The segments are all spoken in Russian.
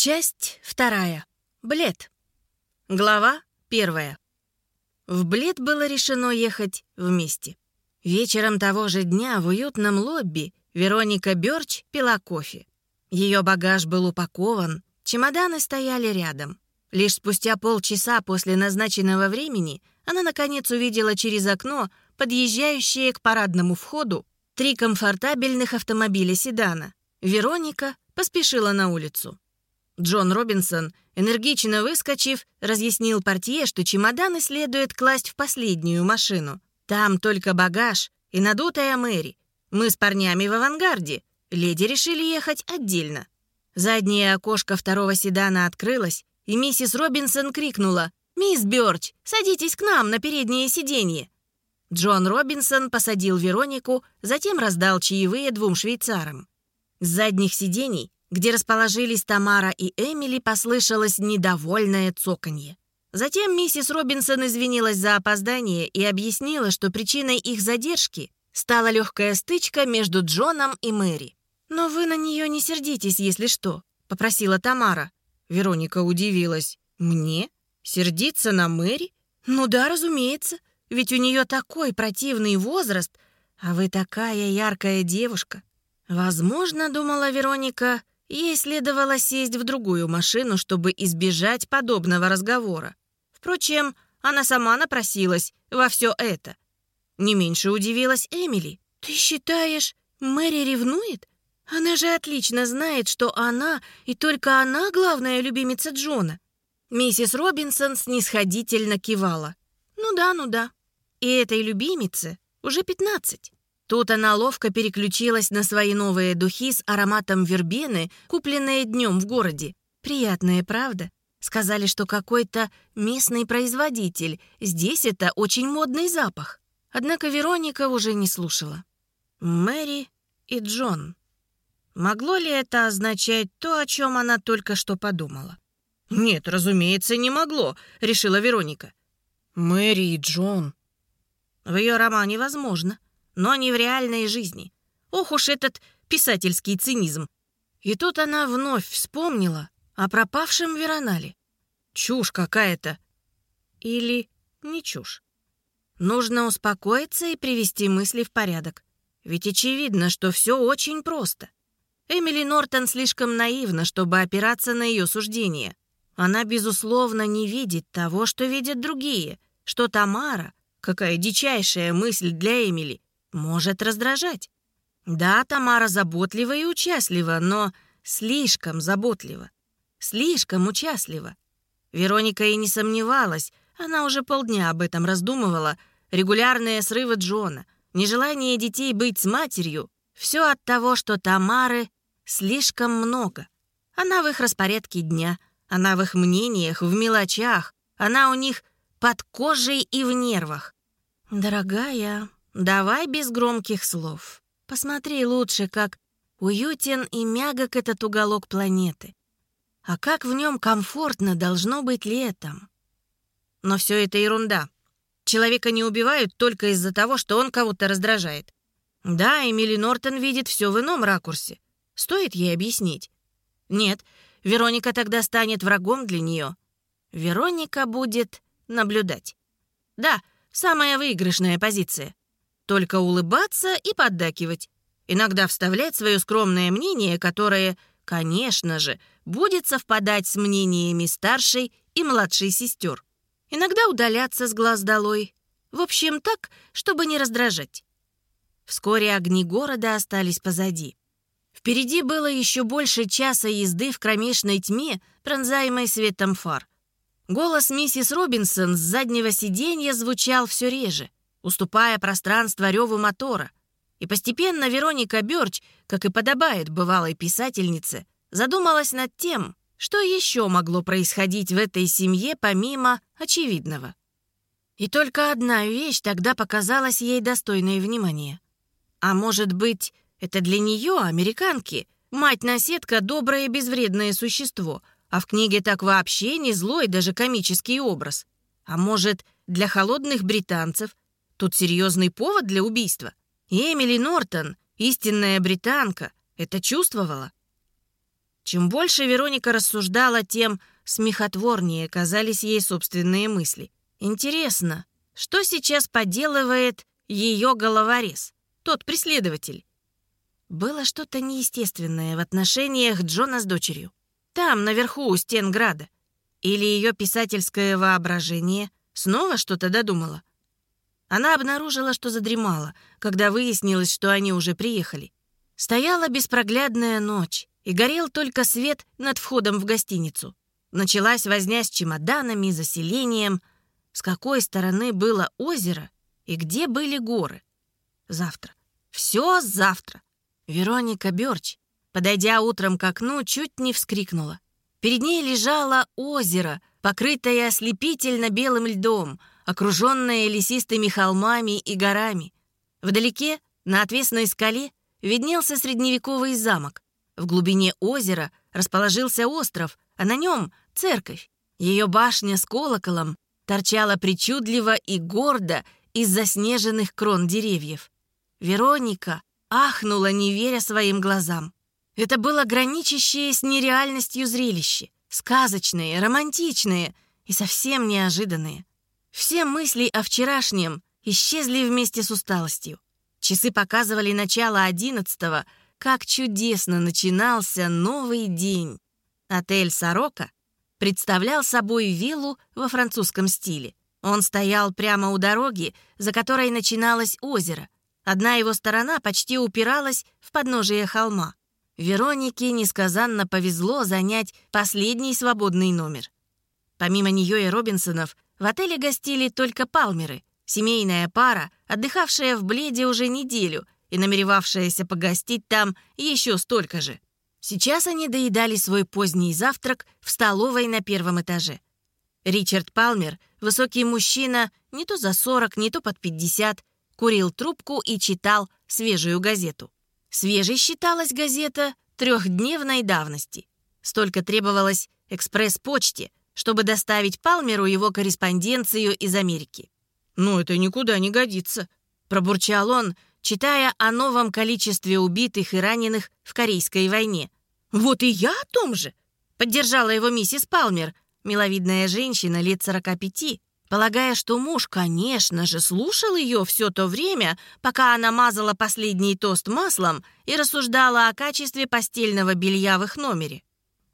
Часть вторая. Блед. Глава первая. В Блед было решено ехать вместе. Вечером того же дня в уютном лобби Вероника Бёрч пила кофе. Ее багаж был упакован, чемоданы стояли рядом. Лишь спустя полчаса после назначенного времени она, наконец, увидела через окно подъезжающие к парадному входу три комфортабельных автомобиля седана. Вероника поспешила на улицу. Джон Робинсон, энергично выскочив, разъяснил портье, что чемоданы следует класть в последнюю машину. Там только багаж и надутая Мэри. Мы с парнями в авангарде. Леди решили ехать отдельно. Заднее окошко второго седана открылось, и миссис Робинсон крикнула «Мисс Бёрч, садитесь к нам на переднее сиденье». Джон Робинсон посадил Веронику, затем раздал чаевые двум швейцарам. С задних сидений где расположились Тамара и Эмили, послышалось недовольное цоканье. Затем миссис Робинсон извинилась за опоздание и объяснила, что причиной их задержки стала легкая стычка между Джоном и Мэри. «Но вы на нее не сердитесь, если что», — попросила Тамара. Вероника удивилась. «Мне? Сердиться на Мэри? Ну да, разумеется, ведь у нее такой противный возраст, а вы такая яркая девушка». Возможно, думала Вероника, Ей следовало сесть в другую машину, чтобы избежать подобного разговора. Впрочем, она сама напросилась во все это. Не меньше удивилась Эмили. «Ты считаешь, Мэри ревнует? Она же отлично знает, что она и только она главная любимица Джона». Миссис Робинсон снисходительно кивала. «Ну да, ну да. И этой любимице уже пятнадцать. Тут она ловко переключилась на свои новые духи с ароматом вербены, купленные днем в городе. Приятные, правда? Сказали, что какой-то местный производитель. Здесь это очень модный запах. Однако Вероника уже не слушала. Мэри и Джон. Могло ли это означать то, о чем она только что подумала? «Нет, разумеется, не могло», — решила Вероника. «Мэри и Джон». В ее романе возможно но не в реальной жизни. Ох уж этот писательский цинизм. И тут она вновь вспомнила о пропавшем Веронале. Чушь какая-то. Или не чушь. Нужно успокоиться и привести мысли в порядок. Ведь очевидно, что все очень просто. Эмили Нортон слишком наивна, чтобы опираться на ее суждение. Она, безусловно, не видит того, что видят другие, что Тамара, какая дичайшая мысль для Эмили, может раздражать. Да, Тамара заботлива и участлива, но слишком заботлива, слишком участлива. Вероника и не сомневалась, она уже полдня об этом раздумывала. Регулярные срывы Джона, нежелание детей быть с матерью — все от того, что Тамары слишком много. Она в их распорядке дня, она в их мнениях, в мелочах, она у них под кожей и в нервах. «Дорогая, Давай без громких слов. Посмотри лучше, как уютен и мягок этот уголок планеты. А как в нем комфортно должно быть летом. Но все это ерунда. Человека не убивают только из-за того, что он кого-то раздражает. Да, Эмили Нортон видит все в ином ракурсе. Стоит ей объяснить? Нет, Вероника тогда станет врагом для нее. Вероника будет наблюдать. Да, самая выигрышная позиция. Только улыбаться и поддакивать. Иногда вставлять свое скромное мнение, которое, конечно же, будет совпадать с мнениями старшей и младшей сестер. Иногда удаляться с глаз долой. В общем, так, чтобы не раздражать. Вскоре огни города остались позади. Впереди было еще больше часа езды в кромешной тьме, пронзаемой светом фар. Голос миссис Робинсон с заднего сиденья звучал все реже уступая пространство реву мотора. И постепенно Вероника Бёрч, как и подобает бывалой писательнице, задумалась над тем, что еще могло происходить в этой семье помимо очевидного. И только одна вещь тогда показалась ей достойной внимания. А может быть, это для нее, американки, мать-наседка, доброе и безвредное существо, а в книге так вообще не злой, даже комический образ. А может, для холодных британцев Тут серьезный повод для убийства. Эмили Нортон, истинная британка, это чувствовала. Чем больше Вероника рассуждала, тем смехотворнее казались ей собственные мысли. Интересно, что сейчас поделывает ее головорез, тот преследователь? Было что-то неестественное в отношениях Джона с дочерью. Там, наверху, у стен града. Или ее писательское воображение снова что-то додумало. Она обнаружила, что задремала, когда выяснилось, что они уже приехали. Стояла беспроглядная ночь, и горел только свет над входом в гостиницу. Началась возня с чемоданами, заселением. С какой стороны было озеро и где были горы? Завтра. Все завтра. Вероника Бёрч, подойдя утром к окну, чуть не вскрикнула. Перед ней лежало озеро, покрытое ослепительно белым льдом, окруженное лесистыми холмами и горами. Вдалеке, на отвесной скале, виднелся средневековый замок. В глубине озера расположился остров, а на нем церковь. Ее башня с колоколом торчала причудливо и гордо из заснеженных крон деревьев. Вероника ахнула, не веря своим глазам. Это было граничащее с нереальностью зрелище, сказочное, романтичное и совсем неожиданное. Все мысли о вчерашнем исчезли вместе с усталостью. Часы показывали начало одиннадцатого, как чудесно начинался новый день. Отель «Сорока» представлял собой виллу во французском стиле. Он стоял прямо у дороги, за которой начиналось озеро — Одна его сторона почти упиралась в подножие холма. Веронике несказанно повезло занять последний свободный номер. Помимо нее и Робинсонов, в отеле гостили только Палмеры, семейная пара, отдыхавшая в Бледе уже неделю и намеревавшаяся погостить там еще столько же. Сейчас они доедали свой поздний завтрак в столовой на первом этаже. Ричард Палмер, высокий мужчина, не то за 40, не то под 50, курил трубку и читал свежую газету. Свежей считалась газета трехдневной давности. Столько требовалось экспресс-почте, чтобы доставить Палмеру его корреспонденцию из Америки. «Ну, это никуда не годится», — пробурчал он, читая о новом количестве убитых и раненых в Корейской войне. «Вот и я о том же!» — поддержала его миссис Палмер, миловидная женщина лет сорока пяти, полагая, что муж, конечно же, слушал ее все то время, пока она мазала последний тост маслом и рассуждала о качестве постельного белья в их номере.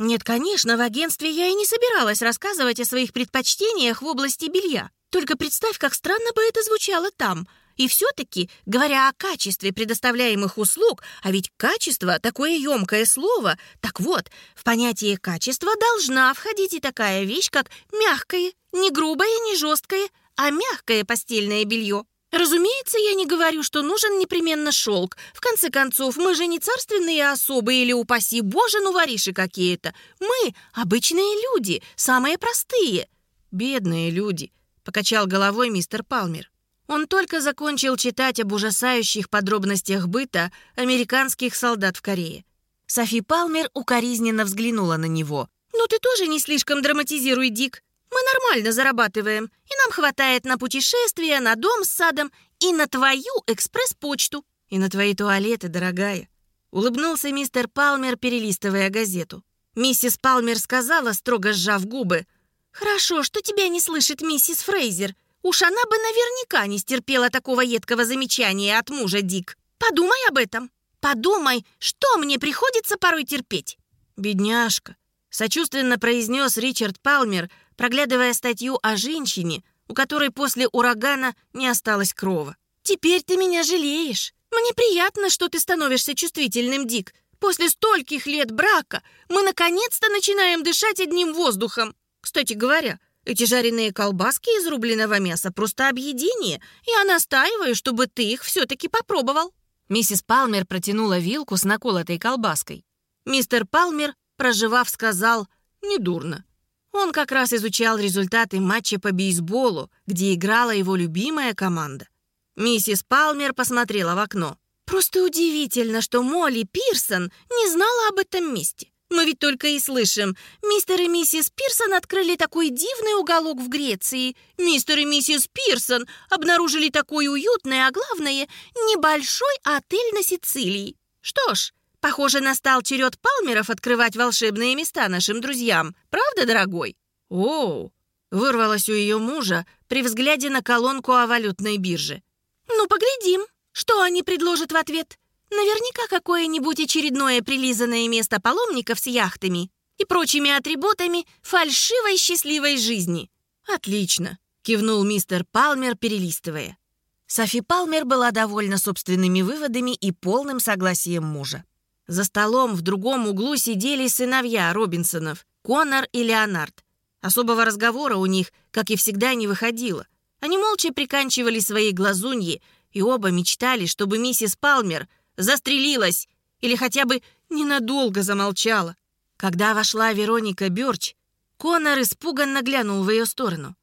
Нет, конечно, в агентстве я и не собиралась рассказывать о своих предпочтениях в области белья. Только представь, как странно бы это звучало там — и все-таки, говоря о качестве предоставляемых услуг, а ведь качество — такое емкое слово, так вот, в понятие качества должна входить и такая вещь, как мягкое, не грубое, не жесткое, а мягкое постельное белье. Разумеется, я не говорю, что нужен непременно шелк. В конце концов, мы же не царственные особы или, упаси боже, ну вориши какие-то. Мы — обычные люди, самые простые. Бедные люди, — покачал головой мистер Палмер. Он только закончил читать об ужасающих подробностях быта американских солдат в Корее. Софи Палмер укоризненно взглянула на него. «Ну ты тоже не слишком драматизируй, Дик. Мы нормально зарабатываем, и нам хватает на путешествия, на дом с садом и на твою экспресс-почту. И на твои туалеты, дорогая». Улыбнулся мистер Палмер, перелистывая газету. Миссис Палмер сказала, строго сжав губы. «Хорошо, что тебя не слышит миссис Фрейзер. Уж она бы наверняка не стерпела такого едкого замечания от мужа, Дик. Подумай об этом. Подумай, что мне приходится порой терпеть. Бедняжка, сочувственно произнес Ричард Палмер, проглядывая статью о женщине, у которой после урагана не осталось крова. «Теперь ты меня жалеешь. Мне приятно, что ты становишься чувствительным, Дик. После стольких лет брака мы наконец-то начинаем дышать одним воздухом. Кстати говоря, эти жареные колбаски из рубленого мяса просто объедение. Я настаиваю, чтобы ты их все-таки попробовал». Миссис Палмер протянула вилку с наколотой колбаской. Мистер Палмер, проживав, сказал «недурно». Он как раз изучал результаты матча по бейсболу, где играла его любимая команда. Миссис Палмер посмотрела в окно. «Просто удивительно, что Молли Пирсон не знала об этом месте. Мы ведь только и слышим. Мистер и миссис Пирсон открыли такой дивный уголок в Греции. Мистер и миссис Пирсон обнаружили такой уютный, а главное, небольшой отель на Сицилии. Что ж, Похоже, настал черед Палмеров открывать волшебные места нашим друзьям. Правда, дорогой?» «Оу!» — вырвалось у ее мужа при взгляде на колонку о валютной бирже. «Ну, поглядим, что они предложат в ответ. Наверняка какое-нибудь очередное прилизанное место паломников с яхтами и прочими атрибутами фальшивой счастливой жизни». «Отлично!» — кивнул мистер Палмер, перелистывая. Софи Палмер была довольна собственными выводами и полным согласием мужа. За столом в другом углу сидели сыновья Робинсонов, Конор и Леонард. Особого разговора у них, как и всегда, не выходило. Они молча приканчивали свои глазуньи, и оба мечтали, чтобы миссис Палмер застрелилась или хотя бы ненадолго замолчала. Когда вошла Вероника Бёрч, Конор испуганно глянул в ее сторону.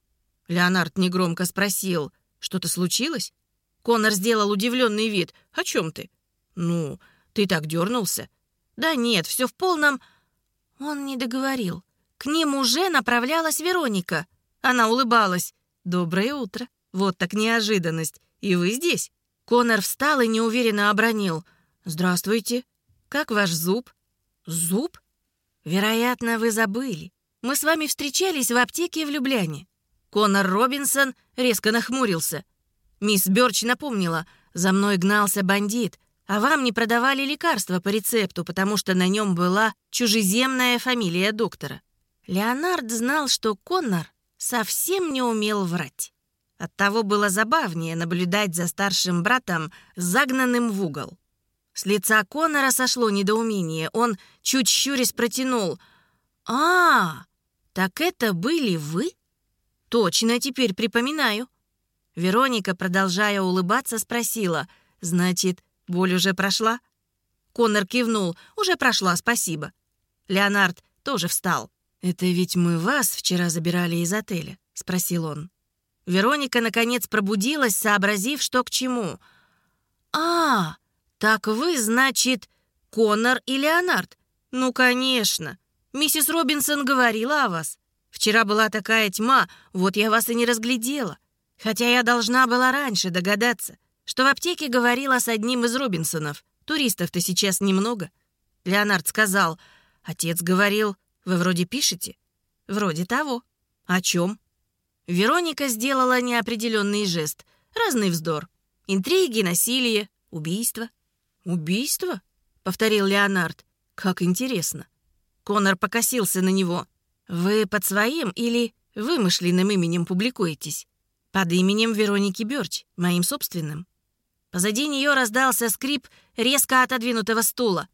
Леонард негромко спросил, что-то случилось? Конор сделал удивленный вид. «О чем ты?» «Ну, ты так дернулся?» «Да нет, все в полном...» Он не договорил. К ним уже направлялась Вероника. Она улыбалась. «Доброе утро. Вот так неожиданность. И вы здесь?» Конор встал и неуверенно обронил. «Здравствуйте. Как ваш зуб?» «Зуб? Вероятно, вы забыли. Мы с вами встречались в аптеке в Любляне». Конор Робинсон резко нахмурился. Мисс Бёрч напомнила, «За мной гнался бандит а вам не продавали лекарства по рецепту, потому что на нем была чужеземная фамилия доктора. Леонард знал, что Коннор совсем не умел врать. Оттого было забавнее наблюдать за старшим братом, загнанным в угол. С лица Коннора сошло недоумение. Он чуть щурясь протянул. «А, так это были вы?» «Точно, теперь припоминаю». Вероника, продолжая улыбаться, спросила. «Значит, Боль уже прошла?» Конор кивнул. «Уже прошла, спасибо». Леонард тоже встал. «Это ведь мы вас вчера забирали из отеля?» — спросил он. Вероника, наконец, пробудилась, сообразив, что к чему. «А, так вы, значит, Конор и Леонард? Ну, конечно. Миссис Робинсон говорила о вас. Вчера была такая тьма, вот я вас и не разглядела. Хотя я должна была раньше догадаться что в аптеке говорила с одним из Робинсонов. Туристов-то сейчас немного. Леонард сказал, отец говорил, вы вроде пишете? Вроде того. О чем? Вероника сделала неопределенный жест. Разный вздор. Интриги, насилие, убийство. «Убийство?» — повторил Леонард. «Как интересно». Конор покосился на него. «Вы под своим или вымышленным именем публикуетесь?» «Под именем Вероники Бёрч, моим собственным». Позади нее раздался скрип резко отодвинутого стула.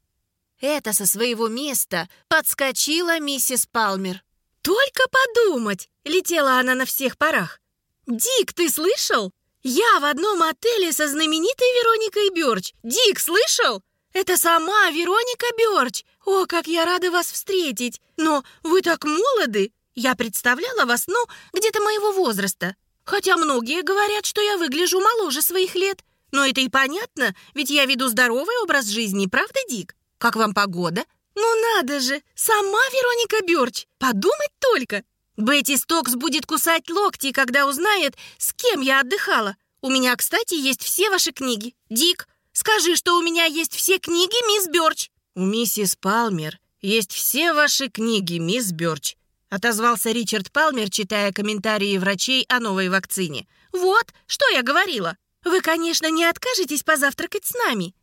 Это со своего места подскочила миссис Палмер. «Только подумать!» — летела она на всех парах. «Дик, ты слышал? Я в одном отеле со знаменитой Вероникой Бёрч. Дик, слышал? Это сама Вероника Бёрч. О, как я рада вас встретить! Но вы так молоды! Я представляла вас, ну, где-то моего возраста. Хотя многие говорят, что я выгляжу моложе своих лет. Но это и понятно, ведь я веду здоровый образ жизни, правда, Дик? Как вам погода? Ну надо же, сама Вероника Бёрч. Подумать только. Бетти Стокс будет кусать локти, когда узнает, с кем я отдыхала. У меня, кстати, есть все ваши книги. Дик, скажи, что у меня есть все книги, мисс Бёрч. У миссис Палмер есть все ваши книги, мисс Бёрч. Отозвался Ричард Палмер, читая комментарии врачей о новой вакцине. Вот, что я говорила. Вы, конечно, не откажетесь позавтракать с нами?»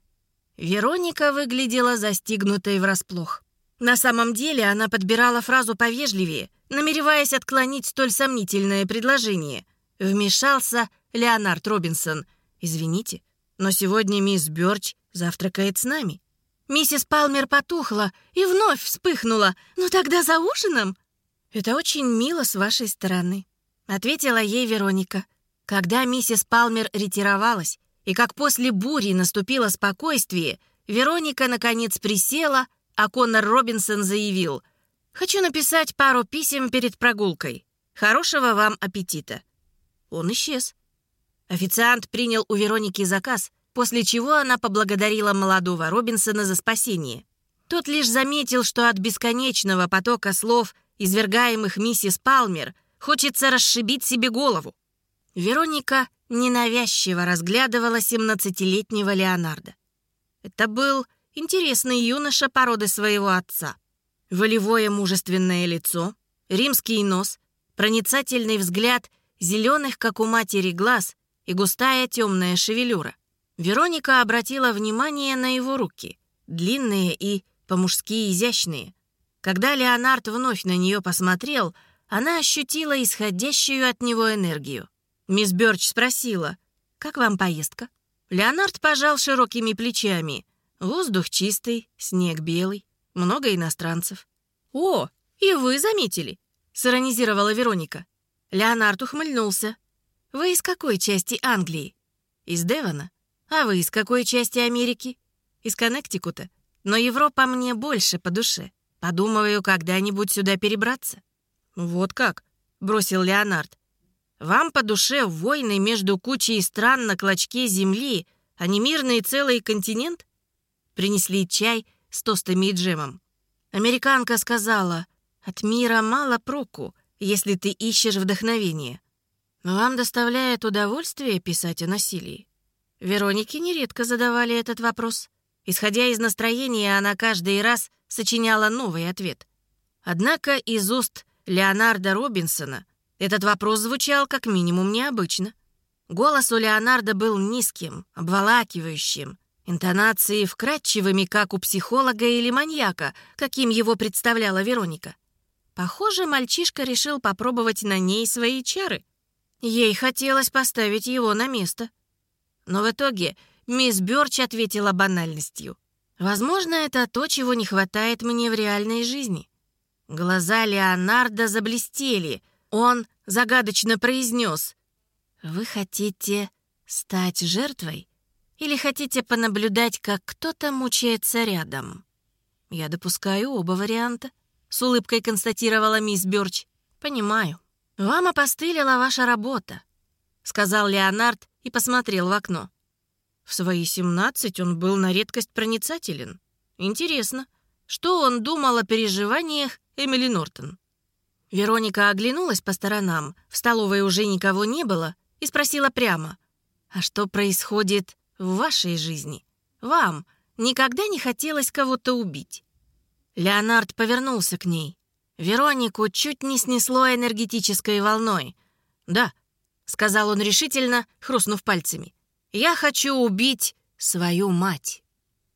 Вероника выглядела застигнутой врасплох. На самом деле она подбирала фразу повежливее, намереваясь отклонить столь сомнительное предложение. Вмешался Леонард Робинсон. «Извините, но сегодня мисс Бёрч завтракает с нами». Миссис Палмер потухла и вновь вспыхнула. «Ну тогда за ужином?» «Это очень мило с вашей стороны», — ответила ей Вероника. Когда миссис Палмер ретировалась, и как после бури наступило спокойствие, Вероника, наконец, присела, а Коннор Робинсон заявил «Хочу написать пару писем перед прогулкой. Хорошего вам аппетита». Он исчез. Официант принял у Вероники заказ, после чего она поблагодарила молодого Робинсона за спасение. Тот лишь заметил, что от бесконечного потока слов, извергаемых миссис Палмер, хочется расшибить себе голову. Вероника ненавязчиво разглядывала семнадцатилетнего Леонардо. Это был интересный юноша породы своего отца. Волевое мужественное лицо, римский нос, проницательный взгляд зеленых, как у матери, глаз и густая темная шевелюра. Вероника обратила внимание на его руки, длинные и по-мужски изящные. Когда Леонард вновь на нее посмотрел, она ощутила исходящую от него энергию. Мисс Бёрч спросила, «Как вам поездка?» Леонард пожал широкими плечами. Воздух чистый, снег белый, много иностранцев. «О, и вы заметили?» — сиронизировала Вероника. Леонард ухмыльнулся. «Вы из какой части Англии?» «Из Девона. А вы из какой части Америки?» «Из Коннектикута. Но Европа мне больше по душе. Подумываю, когда-нибудь сюда перебраться». «Вот как?» — бросил Леонард. «Вам по душе войны между кучей стран на клочке земли, а не мирный целый континент?» Принесли чай с тостами и джемом. Американка сказала, «От мира мало проку, если ты ищешь вдохновение. Вам доставляет удовольствие писать о насилии?» Веронике нередко задавали этот вопрос. Исходя из настроения, она каждый раз сочиняла новый ответ. Однако из уст Леонарда Робинсона этот вопрос звучал как минимум необычно. Голос у Леонарда был низким, обволакивающим, интонации вкрадчивыми, как у психолога или маньяка, каким его представляла Вероника. Похоже, мальчишка решил попробовать на ней свои чары. Ей хотелось поставить его на место. Но в итоге мисс Бёрч ответила банальностью. «Возможно, это то, чего не хватает мне в реальной жизни». Глаза Леонардо заблестели. Он загадочно произнес. «Вы хотите стать жертвой? Или хотите понаблюдать, как кто-то мучается рядом?» «Я допускаю оба варианта», — с улыбкой констатировала мисс Бёрч. «Понимаю. Вам опостылила ваша работа», — сказал Леонард и посмотрел в окно. В свои семнадцать он был на редкость проницателен. Интересно, что он думал о переживаниях Эмили Нортон. Вероника оглянулась по сторонам, в столовой уже никого не было, и спросила прямо, «А что происходит в вашей жизни? Вам никогда не хотелось кого-то убить?» Леонард повернулся к ней. Веронику чуть не снесло энергетической волной. «Да», — сказал он решительно, хрустнув пальцами, «я хочу убить свою мать».